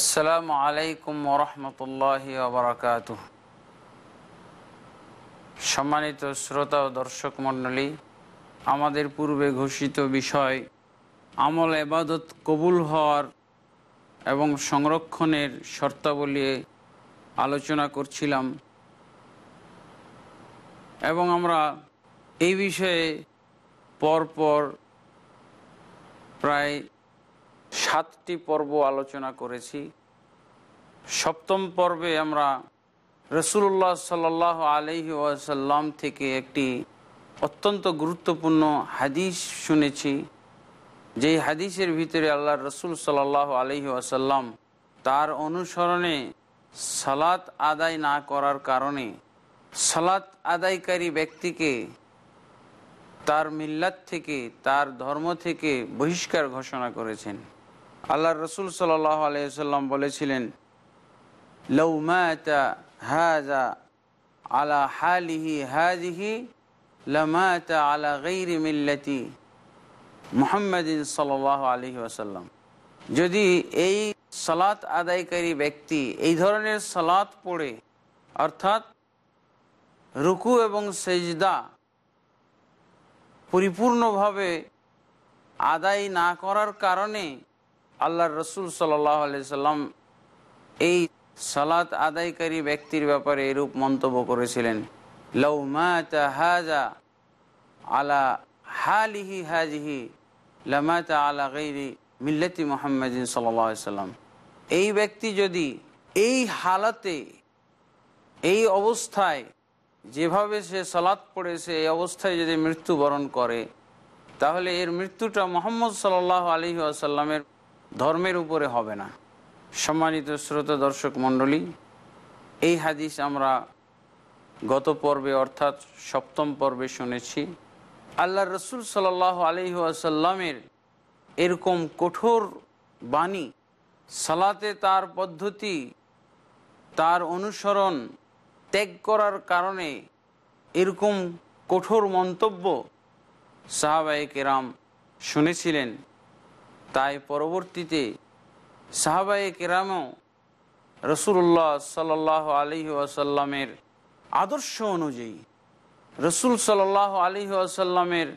আসসালামু আলাইকুম ওরহমতুল্লাহ ওবরাকাত সম্মানিত শ্রোতা ও দর্শক মণ্ডলী, আমাদের পূর্বে ঘোষিত বিষয়, আমল এবাদত কবুল হওয়ার এবং সংরক্ষণের শর্তাবলী আলোচনা করছিলাম। এবং আমরা এই বিষয়ে পরপর প্রায় সাতটি পর্ব আলোচনা করেছি। সপ্তম পর্বে আমরা রসুল্লাহ সাল আলহি ওয়াসাল্লাম থেকে একটি অত্যন্ত গুরুত্বপূর্ণ হাদিস শুনেছি। যেই হাদিসের ভিতরে আল্লাহ রসুল সাল আলহি ওয়াসাল্লাম তার অনুসরণে সালাত আদায় না করার কারণে সালাত আদায়কারী ব্যক্তিকে তার মিল্লাত থেকে, তার ধর্ম থেকে বহিষ্কার ঘোষণা করেছেন। আল্লাহ রসুল সাল্লাহ আলাইসাল্লাম বলেছিলেন লৌমাতা হাজা আলা হালিহি হাজিহি লমাতা আলা গৈরি মিল্লাতি মুহাম্মদিন সাল্লাহ আলহি আসাল্লাম যদি এই সালাত আদায়কারী ব্যক্তি এই ধরনের সালাত পড়ে, অর্থাৎ রুকু এবং সেজদা পরিপূর্ণভাবে আদায় না করার কারণে আল্লাহ রসুল সাল্লাহ সাল্লাম এই সালাত আদায়কারী ব্যক্তির ব্যাপারে এরূপ মন্তব্য করেছিলেন। হাজা আলা মিল্লতি সাল্লাম। এই ব্যক্তি যদি এই হালাতে, এই অবস্থায় যেভাবে সে সালাত পড়েছে, এই অবস্থায় যদি মৃত্যুবরণ করে, তাহলে এর মৃত্যুটা মোহাম্মদ সাল আলী আসাল্লামের ধর্মের উপরে হবে না। সম্মানিত শ্রোতা দর্শক মণ্ডলী, এই হাদিস আমরা গত পর্বে অর্থাৎ সপ্তম পর্বে শুনেছি। আল্লাহ রসুল সাল আলহি আসাল্লামের এরকম কঠোর বাণী, সালাতে তার পদ্ধতি, তার অনুসরণ ত্যাগ করার কারণে এরকম কঠোর মন্তব্য সাহাবাই কেরাম শুনেছিলেন। তাই পরবর্তীতে সাহাবাই কেরামও রসুল্লাহ সাল আলী আসাল্লামের আদর্শ অনুযায়ী রসুল সাল আলী আসাল্লামের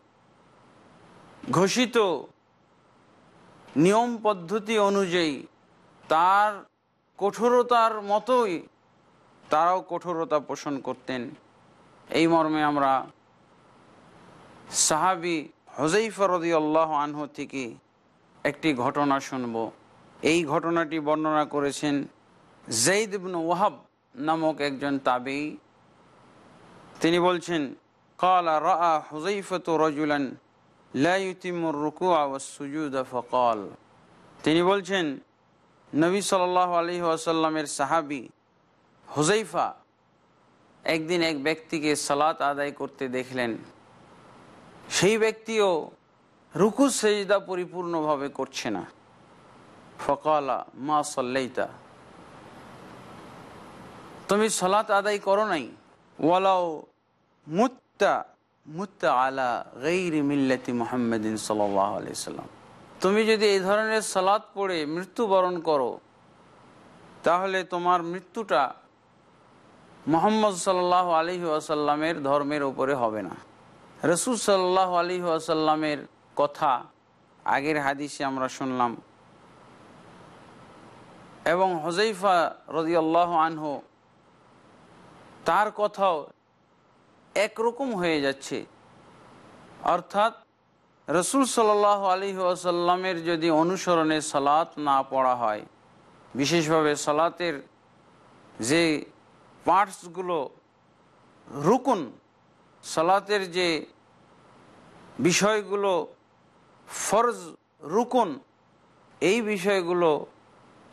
ঘোষিত নিয়ম পদ্ধতি অনুযায়ী তার কঠোরতার মতোই তারাও কঠোরতা পোষণ করতেন। এই মর্মে আমরা সাহাবি হজৈফরদি আল্লাহ আনহ থেকে একটি ঘটনা শুনব। এই ঘটনাটি বর্ণনা করেছেন জৈদ ইবন ওয়াহাব নামক একজন তাবি তিনি বলছেন, কালা রা হুজাইফত রজুলান লাইতিমুর রুকু সুজুদ ফকাল। তিনি বলছেন, নবী সাল আলী আসাল্লামের সাহাবি হুজাইফা একদিন এক ব্যক্তিকে সালাত আদায় করতে দেখলেন। সেই ব্যক্তিও রুকু সেজদা পরিপূর্ণভাবে করছে না। ফকালা, মা সাল্লাইতা। তুমি সালাত আদায় করো নাই। ওয়ালাও মুত্তা মুত্তা আলা গৈরি মিল্লাতি মোহাম্মদিন সাল্লাম। তুমি যদি এই ধরনের সালাত পড়ে মৃত্যুবরণ করো, তাহলে তোমার মৃত্যুটা মোহাম্মদ সাল্লাহ আলী আসাল্লামের ধর্মের উপরে হবে না। রসুল সাল্লাহ আলী আসাল্লামের কথা আগের হাদিসে আমরা শুনলাম এবং হজৈফা রদিয়াল্লাহ আনহু, তার কথাও একরকম হয়ে যাচ্ছে। অর্থাৎ রসুল সাল আলী আসাল্লামের যদি অনুসরণে সালাত না পড়া হয়, বিশেষভাবে সালাতের যে পার্টসগুলো, রুকুন, সালাতের যে বিষয়গুলো, ফরজ রুকুন, এই বিষয়গুলো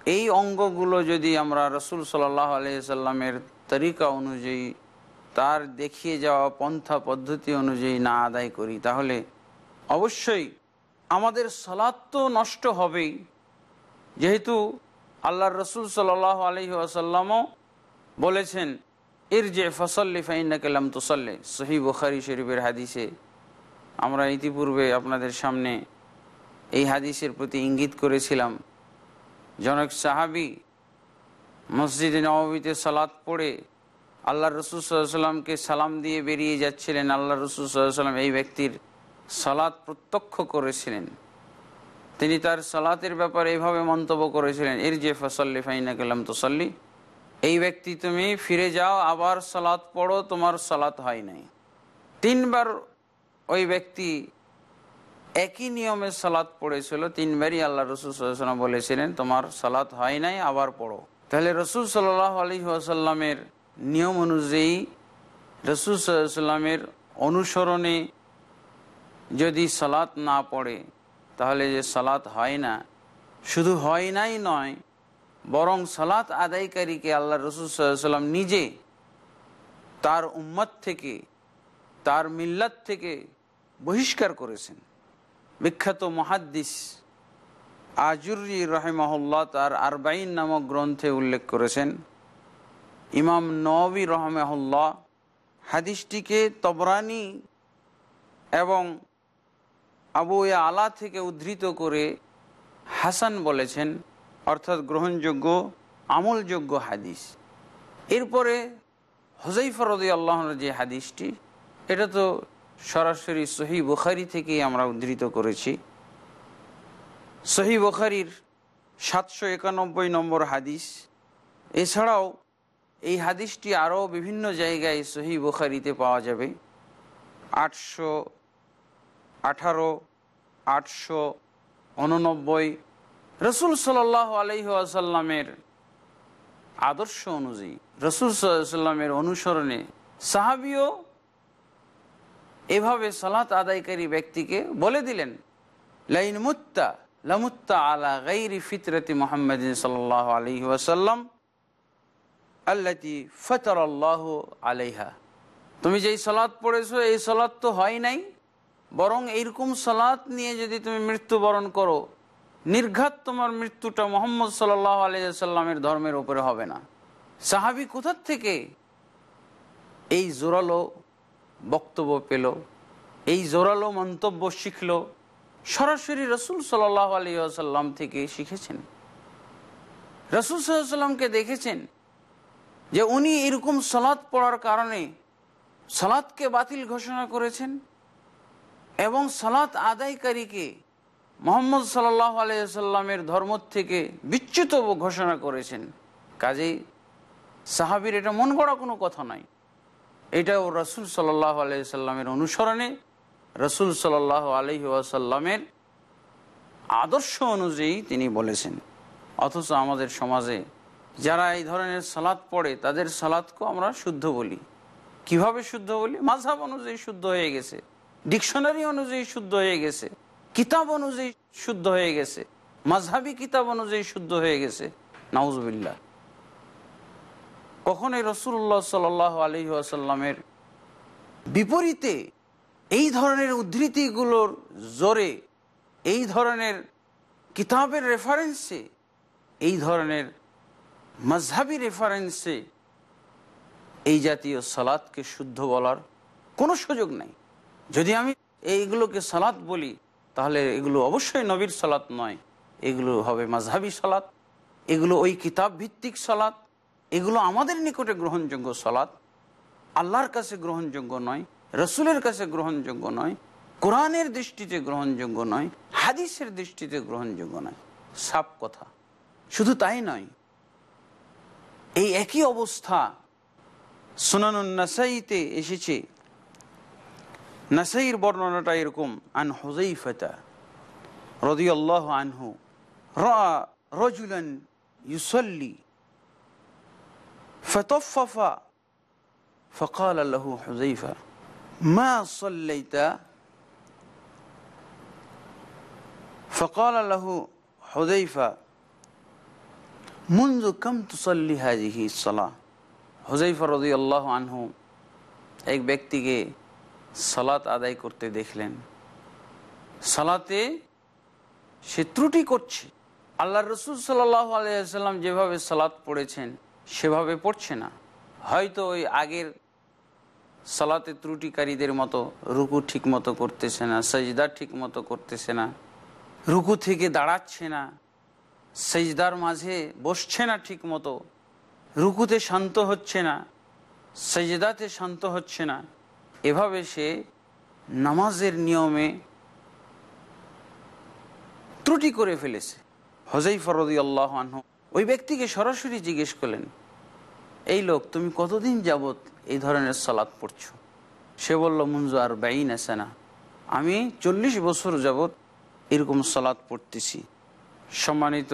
এই অঙ্গগুলো যদি আমরা রসুল সাল্লাহ আলহিসাল্লামের তরিকা অনুযায়ী, তার দেখিয়ে যাওয়া পন্থা পদ্ধতি অনুযায়ী না আদায় করি, তাহলে অবশ্যই আমাদের সালাত তো নষ্ট হবেই। যেহেতু আল্লাহ রসুল সাল আলহি আসাল্লামও বলেছেন এর যে ফসল্লি ফাইন্না কালাম তোসল্লে। সহি বুখারি শরীফের হাদিসে আমরা ইতিপূর্বে আপনাদের সামনে এই হাদিসের প্রতি ইঙ্গিত করেছিলাম। জনক সাহাবি মসজিদ নবীতে সালাত পড়ে আল্লাহ রসুল সাল্লামকে সালাম দিয়ে বেরিয়ে যাচ্ছিলেন। আল্লাহ রসুল সাল্লাম এই ব্যক্তির সালাত প্রত্যক্ষ করেছিলেন। তিনি তার সালাতের ব্যাপারে এইভাবে মন্তব্য করেছিলেন এর যে ফসল্লি ফাইনা কালাম তোসল্লি। এই ব্যক্তি, তুমি ফিরে যাও, আবার সালাত পড়ো, তোমার সালাত হয় নাই। তিনবার ওই ব্যক্তি একই নিয়মে সালাত পড়েছিল, তিনবারই আল্লাহ রসুল সাল্লাম বলেছিলেন, তোমার সালাত হয় নাই, আবার পড়ো। তাহলে রসুল সাল্লাহ আলী আসাল্লামের নিয়ম অনুযায়ী রসুল সাল্লামের অনুসরণে যদি সালাত না পড়ে, তাহলে যে সালাত হয় না, শুধু হয় নাই নয়, বরং সালাত আদায়কারীকে আল্লাহ রসুল সাল্লাম নিজে তার উম্মত থেকে, তার মিল্লাত থেকে বহিষ্কার করেছেন। বিখ্যাত মহাদ্দিস আজুরি রহেমহল্লা তার আরবাইন নামক গ্রন্থে উল্লেখ করেছেন, ইমাম নবী রহমাহুল্লাহ হাদিসটিকে তবরানি এবং আবু আলা থেকে উদ্ধৃত করে হাসান বলেছেন, অর্থাৎ গ্রহণযোগ্য, আমলযোগ্য হাদিস। এরপরে হজাইফরদি আল্লাহর যে হাদিসটি, এটা তো সরাসরি সহি বুখারি থেকেই আমরা উদ্ধৃত করেছি। সহি বুখারির সাতশো একানব্বই নম্বর হাদিস। এছাড়াও এই হাদিসটি আরও বিভিন্ন জায়গায় সহি বুখারিতে পাওয়া যাবে। আটশো আঠারো, আটশো উননব্বই। রসুল সাল আলহি আসাল্লামের আদর্শ অনুযায়ী, রসুল সাল্লামের অনুসরণে সাহাবিও এভাবে সালাত আদায়কারী ব্যক্তিকে বলে দিলেন, লাইন মুত্তা, লামুত্তা আলা গাইরি ফিতরতি মোহাম্মদ সাল আলী ওয়াসাল্লাম, আল্লাতি ফতর আল্লাহ আলাইহা। তুমি যেই সালাদ পড়েছো, এই সালাদ তো হয় নাই। বরং এইরকম সালাত নিয়ে যদি তুমি মৃত্যুবরণ করো, নির্ঘাত তোমার মৃত্যুটা মোহাম্মদ সাল্লাহ আলিয়াল্লামের ধর্মের উপরে হবে না। সাহাবি কোথার থেকে এই জোরালো বক্তব্য পেল, এই জোরালো মন্তব্য শিখল, সরাসরি রসুল সাল্লাহ আলী আসাল্লাম থেকে শিখেছেন। রসুল সাল্লামকে দেখেছেন যে উনি এরকম সালাদ পড়ার কারণে সালাদকে বাতিল ঘোষণা করেছেন এবং সালাত আদায়কারীকে মোহাম্মদ সাল্লাহ আলাইসাল্লামের ধর্ম থেকে বিচ্যুত ঘোষণা করেছেন। কাজেই সাহাবির এটা মন গড়া কোনো কথা নয়। এটাও রসুল সাল্লাহ আলাইসাল্লামের অনুসরণে, রসুল সাল্লাহ আলহি আসাল্লামের আদর্শ অনুযায়ী তিনি বলেছেন। অথচ আমাদের সমাজে যারা এই ধরনের সালাদ পড়ে, তাদের সালাদকেও আমরা শুদ্ধ বলি। কীভাবে শুদ্ধ বলি? মাঝাব অনুযায়ী শুদ্ধ হয়ে গেছে। ডিকশনারি অনুযায়ী শুদ্ধ হয়ে গেছে। কিতাব অনুযায়ী শুদ্ধ হয়ে গেছে। মাঝহাবি কিতাব অনুযায়ী শুদ্ধ হয়ে গেছে। নাউজবিল্লা কখনোই রসুল্লাহ সাল আলী আসাল্লামের বিপরীতে এই ধরনের উদ্ধৃতিগুলোর জোরে, এই ধরনের কিতাবের রেফারেন্সে এই ধরনের মজহাবি রেফারেন্সে এই জাতীয় সালাদকে শুদ্ধ বলার কোনো সুযোগ নাই। যদি আমি এইগুলোকে সালাত বলি, তাহলে এগুলো অবশ্যই নবীর সালাত নয়। এগুলো হবে মাঝহাবি সালাত। এগুলো ওই কিতাব ভিত্তিক সালাত। এগুলো আমাদের নিকটে গ্রহণযোগ্য সালাত আল্লাহর কাছে গ্রহণযোগ্য নয়, রসুলের কাছে গ্রহণযোগ্য নয়, কোরআনের দৃষ্টিতে গ্রহণযোগ্য নয়, হাদিসের দৃষ্টিতে গ্রহণযোগ্য নয়। সাপ কথা। শুধু তাই নয়, এই একই অবস্থা সুনানুন নাসাইতে এসেছে। নাসাইর বর্ণনাটা এরকম, আন হুজাইফাতা রাদিয়াল্লাহু আনহু, রা রাজুলান ইউসাল্লি فطفف فقال له حذيفة ما صليت فقال له حذيفة منذ كم تصلي هذه الصلاة হুজাইফা রদি আল্লাহ আনহু এক ব্যক্তিকে সালাত আদায় করতে দেখলেন সালাতে সে ত্রুটি করছে আল্লাহ রসুল সাল্লাহ আলিয়াল্লাম যেভাবে সালাত পড়েছেন সেভাবে পড়ছে না। হয়তো ওই আগের সালাতে ত্রুটিকারীদের মতো রুকু ঠিক মতো করতেছে না, সজদা ঠিক মতো করতেছে না, রুকু থেকে দাঁড়াচ্ছে না, সেজদার মাঝে বসছে না ঠিক মতো রুকুতে শান্ত হচ্ছে না, সেজদাতে শান্ত হচ্ছে না। এভাবে সে নামাজের নিয়মে ত্রুটি করে ফেলেছে। হজই ফরদি আল্লাহ আনহু ওই ব্যক্তিকে সরাসরি জিজ্ঞেস করলেন, এই লোক, তুমি কতদিন যাবত এই ধরনের সালাদ পড়ছো? সে বলল মুঞ্জু আর ব্যয়ী নেছে না আমি চল্লিশ বছর যাবত এরকম সালাদ পড়তেছি। সম্মানিত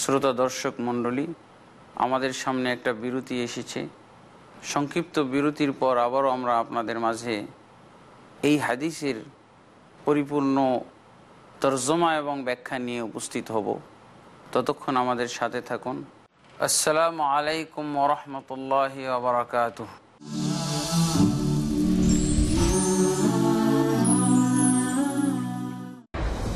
শ্রোতা দর্শক মণ্ডলী, আমাদের সামনে একটা বিরতি এসেছে। সংক্ষিপ্ত বিরতির পর আবারও আমরা আপনাদের মাঝে এই হাদিসের পরিপূর্ণ তর্জমা এবং ব্যাখ্যা নিয়ে উপস্থিত হব। ততক্ষণ আমাদের সাথে থাকুন। আসসালামু আলাইকুম ওরহমতুল্লাহ বারকাতুহ।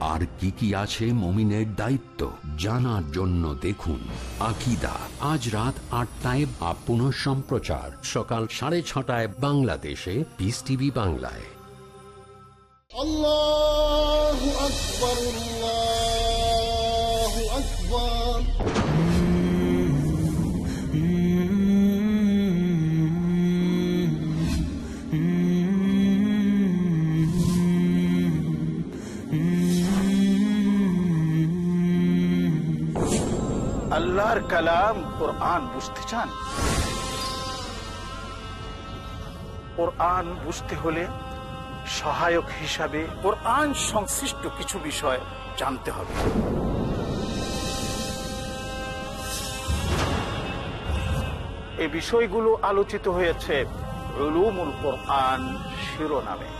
আর কি কি আছে মমিনের দায়িত্ব জানার জন্য দেখুন আকিদা। আজ রাত আটটায় বা পুনঃ সম্প্রচার। সকাল সাড়ে ছটায় বাংলাদেশে। পিস টিভি বাংলায়। আল্লাহ আকবর, আল্লাহ আকবার। আল্লাহর কালাম কোরআন বুঝতে চান? কোরআন বুঝতে হলে সহায়ক হিসাবে কোরআন সংশ্লিষ্ট কিছু বিষয় জানতে হবে। এই বিষয়গুলো আলোচিত হয়েছে রুলুমুল কোরআন শিরোনামে।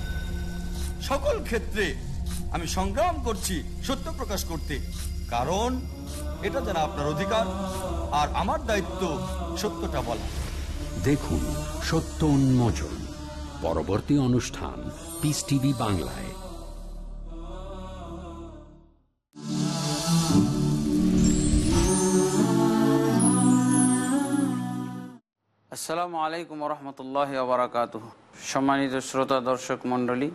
সকল ক্ষেত্রে আমি সংগ্রাম করছি সত্য প্রকাশ করতে। কারণ এটা যেন আপনার অধিকার আর আমার দায়িত্ব সত্যটা বলা। দেখুন সত্য উন্মোচন পরবর্তী অনুষ্ঠান পিস টিভি বাংলায়। আসসালামু আলাইকুম রহমতুল্লাহ বারাকাত সম্মানিত শ্রোতা দর্শক মণ্ডলী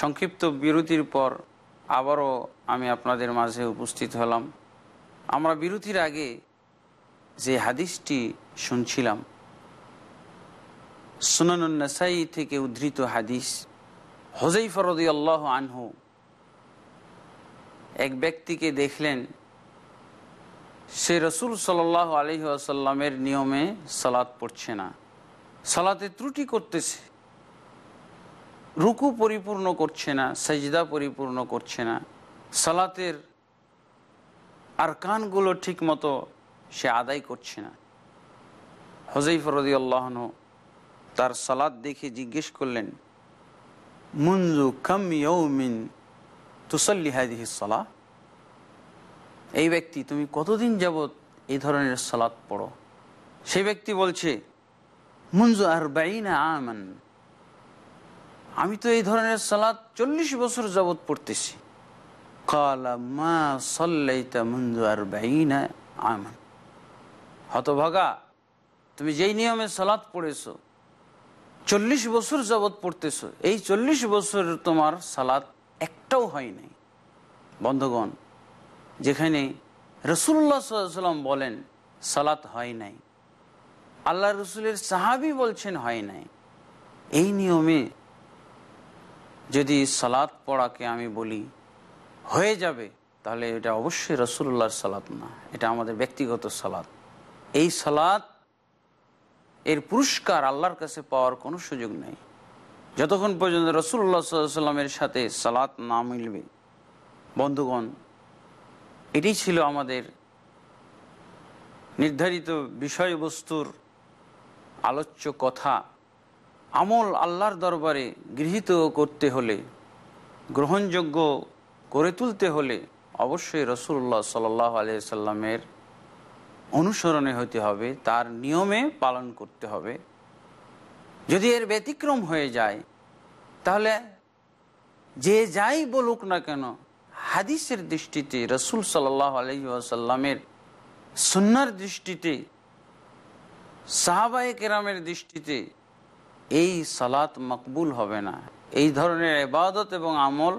সংক্ষিপ্ত বিরতির পর আবারও আমি আপনাদের মাঝে উপস্থিত হলাম। আমরা বিরতির আগে যে হাদিসটি শুনছিলাম সুনানুন্নাসাই থেকে উদ্ধৃত হাদিস হজৈ ফরদি আল্লাহ আনহু এক ব্যক্তিকে দেখলেন, সে রসুল সাল আলহি আসাল্লামের নিয়মে সালাত পড়ছে না। সালাতে ত্রুটি করতেছে। রুকু পরিপূর্ণ করছে না, সাজদা পরিপূর্ণ করছে না। সালাতের আর কানগুলো ঠিক মতো সে আদায় করছে না। হজই ফরদি আল্লাহন তার সালাদ দেখে জিজ্ঞেস করলেন মুনজু কাম ইয়ৌমিন তুসল্লি হাদিহি সালাহ? এই ব্যক্তি, তুমি কতদিন যাবৎ এই ধরনের সালাত পড়ো? সেই ব্যক্তি বলছে মুঞ্জু আর বাইনা আমান। আমি তো এই ধরনের সালাদ চল্লিশ বছর যাবৎ পড়তেছি। মা হতভাগা, তুমি যেই নিয়মে সালাদ পড়েছো, চল্লিশ বছর যাবৎ পড়তেছো, এই চল্লিশ বছর তোমার সালাদ একটাও হয় নাই। বন্ধগণ, যেখানে রসুল্লা সাল্লাম বলেন, সালাত হয় নাই। আল্লাহ রসুলের সাহাবি বলছেন হয় নাই। এই নিয়মে যদি সালাত পড়াকে আমি বলি, হয়ে যাবে, তাহলে এটা অবশ্যই রসুল্লাহর সালাত না, এটা আমাদের ব্যক্তিগত সালাত। এই সালাত এর পুরস্কার আল্লাহর কাছে পাওয়ার কোনো সুযোগ নেই। যতক্ষণ পর্যন্ত রসুল্লাহ সাল্লামের সাথে সালাত না মিলবে, বন্ধুগণ এটি ছিল আমাদের নির্ধারিত বিষয়বস্তুর আলোচ্য কথা। আমল আল্লাহর দরবারে গৃহীত করতে হলে, গ্রহণযোগ্য করে তুলতে হলে অবশ্যই রসুল্লাহ সাল আলিয়া সাল্লামের অনুসরণে হতে হবে, তার নিয়মে পালন করতে হবে। যদি এর ব্যতিক্রম হয়ে যায়, তাহলে যে যাই বলুক না কেন, হাদিসের দৃষ্টিতে, রসুল সাল্লাহ আলহিসাল্লামের সুন্নার দৃষ্টিতে সাহাবাই কেরামের দৃষ্টিতে এই সালাত মকবুল হবে না। এই ধরনের এবাদত এবং আমল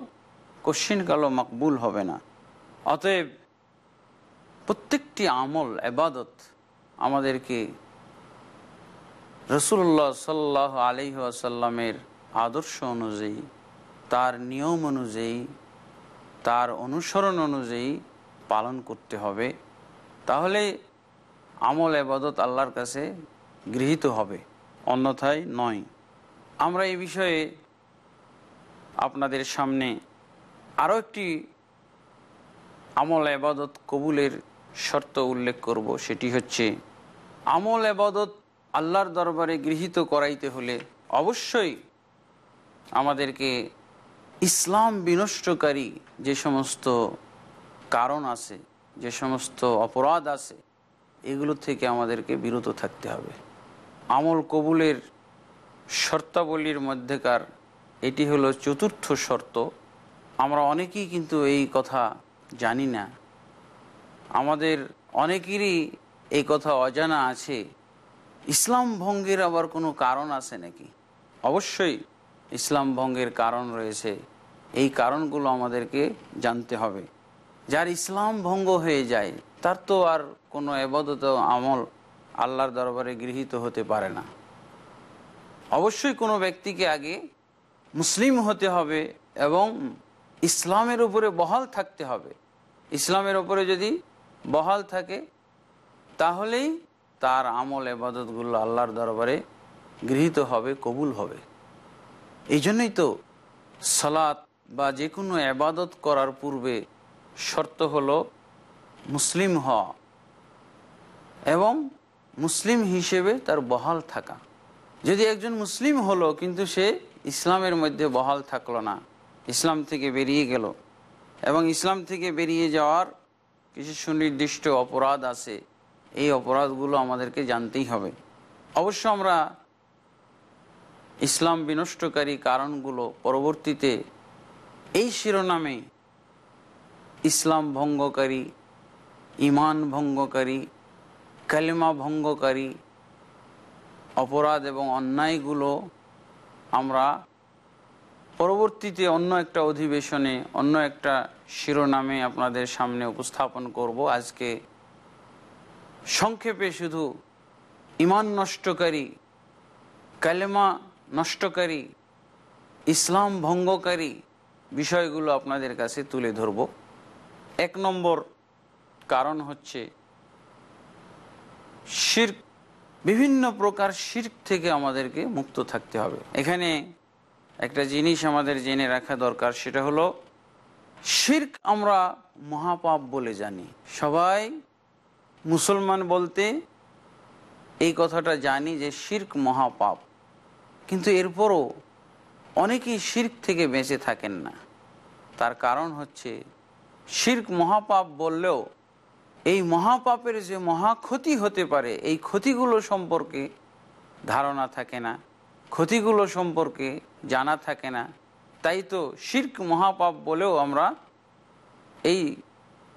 কশ্চিনকালও মকবুল হবে না। অতএব প্রত্যেকটি আমল এবাদত আমাদেরকে রসুল্লাহ সাল্লাহ আলহি আসাল্লামের আদর্শ অনুযায়ী, তার নিয়ম অনুযায়ী, তার অনুসরণ অনুযায়ী পালন করতে হবে। তাহলে আমল এবাদত আল্লাহর কাছে গৃহীত হবে। অন্যথায় নয়। আমরা এই বিষয়ে আপনাদের সামনে আরও একটি আমল এবাদত কবুলের শর্ত উল্লেখ করব, সেটি হচ্ছে আমল এবাদত আল্লাহর দরবারে গৃহীত করাইতে হলে অবশ্যই আমাদেরকে ইসলাম বিনষ্টকারী যে সমস্ত কারণ আছে, যে সমস্ত অপরাধ আছে, এগুলো থেকে আমাদেরকে বিরত থাকতে হবে। আমল কবুলের শর্তাবলীর মধ্যেকার এটি হলো চতুর্থ শর্ত। আমরা অনেকেই কিন্তু এই কথা জানি না। আমাদের অনেকেরই এই কথা অজানা আছে। ইসলাম ভঙ্গের আবার কোনো কারণ আছে নাকি? অবশ্যই ইসলাম ভঙ্গের কারণ রয়েছে। এই কারণগুলো আমাদেরকে জানতে হবে। যার ইসলাম ভঙ্গ হয়ে যায়, তার তো আর কোনো এবাদত আমল আল্লাহর দরবারে গৃহীত হতে পারে না। অবশ্যই কোনো ব্যক্তিকে আগে মুসলিম হতে হবে এবং ইসলামের উপরে বহাল থাকতে হবে। ইসলামের উপরে যদি বহাল থাকে, তাহলেই তার আমল এবাদতগুলো আল্লাহর দরবারে গৃহীত হবে, কবুল হবে। এই জন্যই তো সালাত বা যে কোনো আবাদত করার পূর্বে শর্ত হলো মুসলিম হওয়া এবং মুসলিম হিসেবে তার বহাল থাকা। যদি একজন মুসলিম হলো, কিন্তু সে ইসলামের মধ্যে বহাল থাকল না, ইসলাম থেকে বেরিয়ে গেল। এবং ইসলাম থেকে বেরিয়ে যাওয়ার কিছু সুনির্দিষ্ট অপরাধ আছে, এই অপরাধগুলো আমাদেরকে জানতেই হবে। অবশ্য আমরা ইসলাম বিনষ্টকারী কারণগুলো পরবর্তীতে এই শিরোনামে ইসলাম ভঙ্গকারী, ইমান ভঙ্গকারী কালিমা ভঙ্গকারী অপরাধ এবং অন্যায়গুলো আমরা পরবর্তীতে অন্য একটা অধিবেশনে, অন্য একটা শিরোনামে আপনাদের সামনে উপস্থাপন করব। আজকে সংক্ষেপে শুধু ইমান নষ্টকারী, কালেমা নষ্টকারী, ইসলাম ভঙ্গকারী বিষয়গুলো আপনাদের কাছে তুলে ধরব। এক নম্বর কারণ হচ্ছে শির্ক, বিভিন্ন প্রকার শির্ক থেকে আমাদেরকে মুক্ত থাকতে হবে। এখানে একটা জিনিস আমাদের জেনে রাখা দরকার, সেটা হলো শির্ক আমরা মহাপাপ বলে জানি। সবাই মুসলমান বলতে এই কথাটা জানি যে শির্ক মহাপাপ। কিন্তু এরপরও অনেকেই শির্ক থেকে বেঁচে থাকেন না। তার কারণ হচ্ছে, শির্ক মহাপাপ বললেও এই মহাপাপের যে মহা ক্ষতি হতে পারে, এই ক্ষতিগুলো সম্পর্কে ধারণা থাকে না, ক্ষতিগুলো সম্পর্কে জানা থাকে না। তাই তো শির্ক মহাপাপ বলেও আমরা এই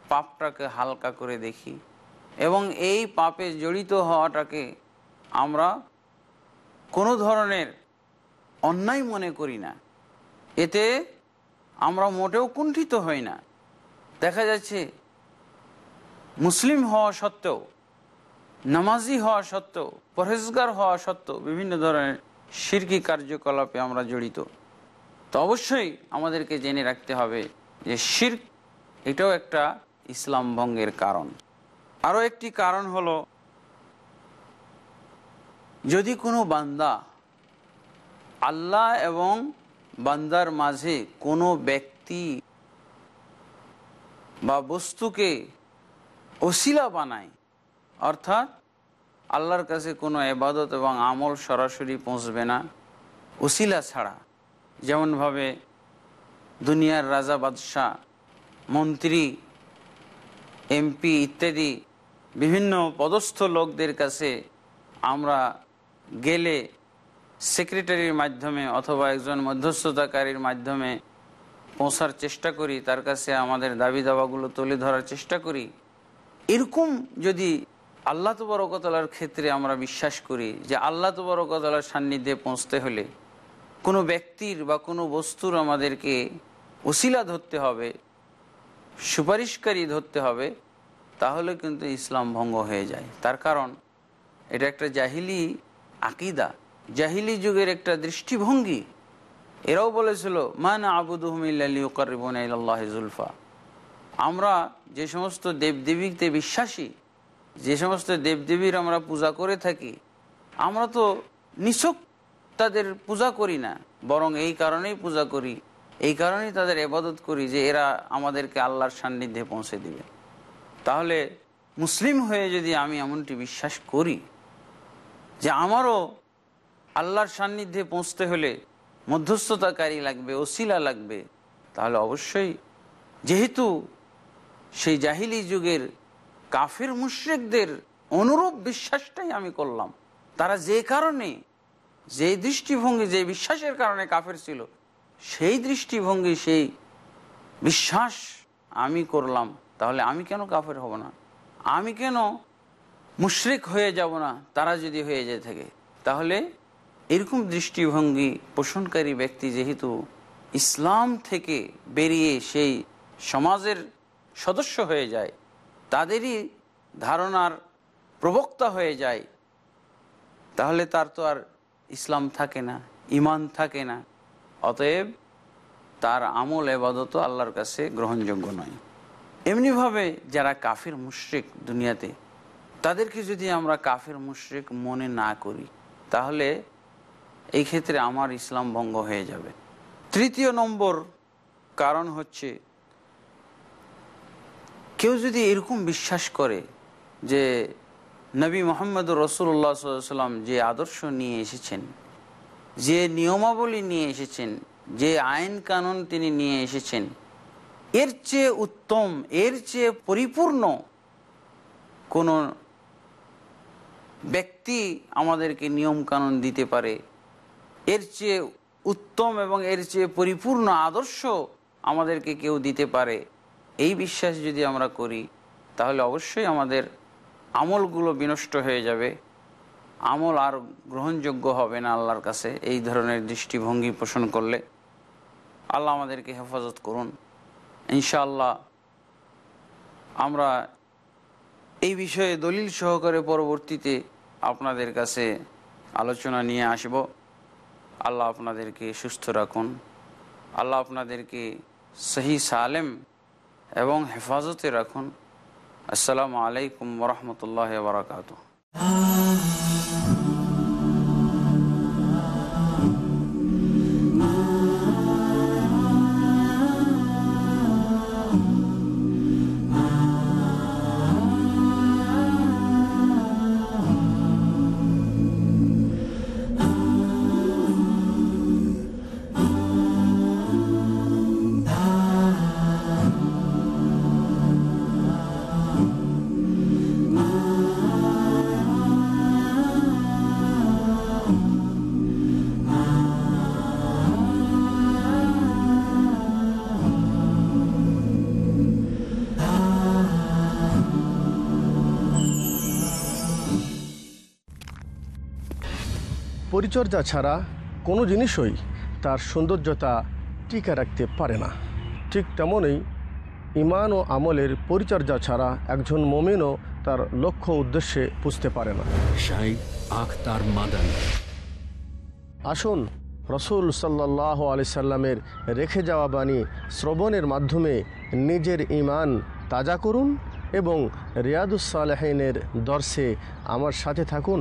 পাপটাকে হালকা করে দেখি এবং এই পাপে জড়িত হওয়াটাকে আমরা কোনো ধরনের অন্যায় মনে করি না। এতে আমরা মোটেও কুণ্ঠিত হই না। দেখা যাচ্ছে মুসলিম হওয়া সত্ত্বেও, নামাজি হওয়া সত্ত্বেও, পরহেজগার হওয়া সত্ত্বেও বিভিন্ন ধরনের শিরকি কার্যকলাপে আমরা জড়িত। তো অবশ্যই আমাদেরকে জেনে রাখতে হবে যে শির এটাও একটা ইসলাম ভঙ্গের কারণ। আরও একটি কারণ হলো, যদি কোনো বান্দা আল্লাহ এবং বান্দার মাঝে কোনো ব্যক্তি বা বস্তুকে ওসিলা বানায় অর্থাৎ আল্লাহর কাছে কোনো এবাদত এবং আমল সরাসরি পৌঁছবে না। ওসিলা ছাড়া। যেমনভাবে দুনিয়ার রাজা, বাদশাহ, মন্ত্রী, এমপি ইত্যাদি বিভিন্ন পদস্থ লোকদের কাছে আমরা গেলে সেক্রেটারির মাধ্যমে অথবা একজন মধ্যস্থতাকারীর মাধ্যমে পৌঁছার চেষ্টা করি, তার কাছে আমাদের দাবি দাবাগুলো তুলে ধরার চেষ্টা করি। এরকম যদি আল্লাহ তবরকতলার ক্ষেত্রে আমরা বিশ্বাস করি যে আল্লাহ তবরকতলার সান্নিধ্যে পৌঁছতে হলে কোনো ব্যক্তির বা কোনো বস্তুর আমাদেরকে ওসিলা ধরতে হবে, সুপারিশকারী ধরতে হবে, তাহলে কিন্তু ইসলাম ভঙ্গ হয়ে যায়। তার কারণ এটা একটা জাহিলি আকিদা। জাহিলি যুগের একটা দৃষ্টিভঙ্গি। এরাও বলেছিল মান আবুদুহমিল্লাহ জুলফা। আমরা যে সমস্ত দেবদেবীতে বিশ্বাসী, যে সমস্ত দেবদেবীর আমরা পূজা করে থাকি, আমরা তো নিছক তাদের পূজা করি না, বরং এই কারণেই পূজা করি, এই কারণেই তাদের এবাদত করি যে এরা আমাদেরকে আল্লাহর সান্নিধ্যে পৌঁছে দিবে। তাহলে মুসলিম হয়ে যদি আমি এমনটি বিশ্বাস করি যে আমারও আল্লাহর সান্নিধ্যে পৌঁছতে হলে মধ্যস্থতাকারী লাগবে, ওসিলা লাগবে, তাহলে অবশ্যই যেহেতু সেই জাহিলি যুগের কাফের মুশ্রিকদের অনুরূপ বিশ্বাসটাই আমি করলাম। তারা যে কারণে, যে দৃষ্টিভঙ্গি, যে বিশ্বাসের কারণে কাফের ছিল, সেই দৃষ্টিভঙ্গি, সেই বিশ্বাস আমি করলাম। তাহলে আমি কেন কাফের হব না? আমি কেন মুশরিক হয়ে যাব না? তারা যদি হয়ে যায় থাকে। তাহলে এরকম দৃষ্টিভঙ্গি পোষণকারী ব্যক্তি যেহেতু ইসলাম থেকে বেরিয়ে সেই সমাজের সদস্য হয়ে যায়, তাদেরই ধারণার প্রবক্তা হয়ে যায়, তাহলে তার তো আর ইসলাম থাকে না ইমান থাকে না। অতএব তার আমল, এবাদত আল্লাহর কাছে গ্রহণযোগ্য নয়। এমনিভাবে যারা কাফির মুশ্রিক দুনিয়াতে, তাদেরকে যদি আমরা কাফের মুশ্রিক মনে না করি, তাহলে এই ক্ষেত্রে আমার ইসলাম ভঙ্গ হয়ে যাবে। তৃতীয় নম্বর কারণ হচ্ছে কেউ যদি এরকম বিশ্বাস করে যে নবী মোহাম্মদ রসুল্লাহ সাল্লাম যে আদর্শ নিয়ে এসেছেন, যে নিয়মাবলী নিয়ে এসেছেন, যে আইন কানুন তিনি নিয়ে এসেছেন, এর চেয়ে উত্তম, এর চেয়ে পরিপূর্ণ কোনো ব্যক্তি আমাদেরকে নিয়ম কানুন দিতে পারে, এর চেয়ে উত্তম এবং এর চেয়ে পরিপূর্ণ আদর্শ আমাদেরকে কেউ দিতে পারে এই বিশ্বাস যদি আমরা করি, তাহলে অবশ্যই আমাদের আমলগুলো বিনষ্ট হয়ে যাবে। আমল আর গ্রহণযোগ্য হবে না আল্লাহর কাছে, এই ধরনের দৃষ্টিভঙ্গি পোষণ করলে। আল্লাহ আমাদেরকে হেফাজত করুন। ইনশাআল্লাহ আমরা এই বিষয়ে দলিল সহকারে পরবর্তীতে আপনাদের কাছে আলোচনা নিয়ে আসব। আল্লাহ আপনাদেরকে সুস্থ রাখুন। আল্লাহ আপনাদেরকে সহি সালেম এবং হেফাজতে রাখুন। আসসালামু আলাইকুম রহমতুল্লাহ বারকাত পরিচর্যা ছাড়া কোনো জিনিসই তার সৌন্দর্যতা টিকে রাখতে পারে না। ঠিক তেমনই ইমান ও আমলের পরিচর্যা ছাড়া একজন মমিনও তার লক্ষ্য উদ্দেশ্যে পুজতে পারে না। আখতার মাদানী। আসুন রসুল সাল্লাহ আলি সাল্লামের রেখে যাওয়া বাণী শ্রবণের মাধ্যমে নিজের ইমান তাজা করুন এবং রিয়াদুসালেহিনের দর্শে আমার সাথে থাকুন।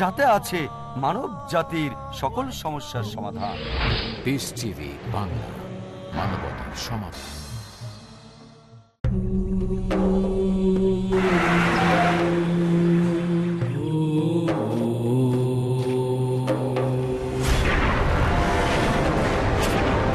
যাতে আছে মানব জাতির সকল সমস্যার সমাধান। পিস টিভি বাংলা মানবতার সমাধান।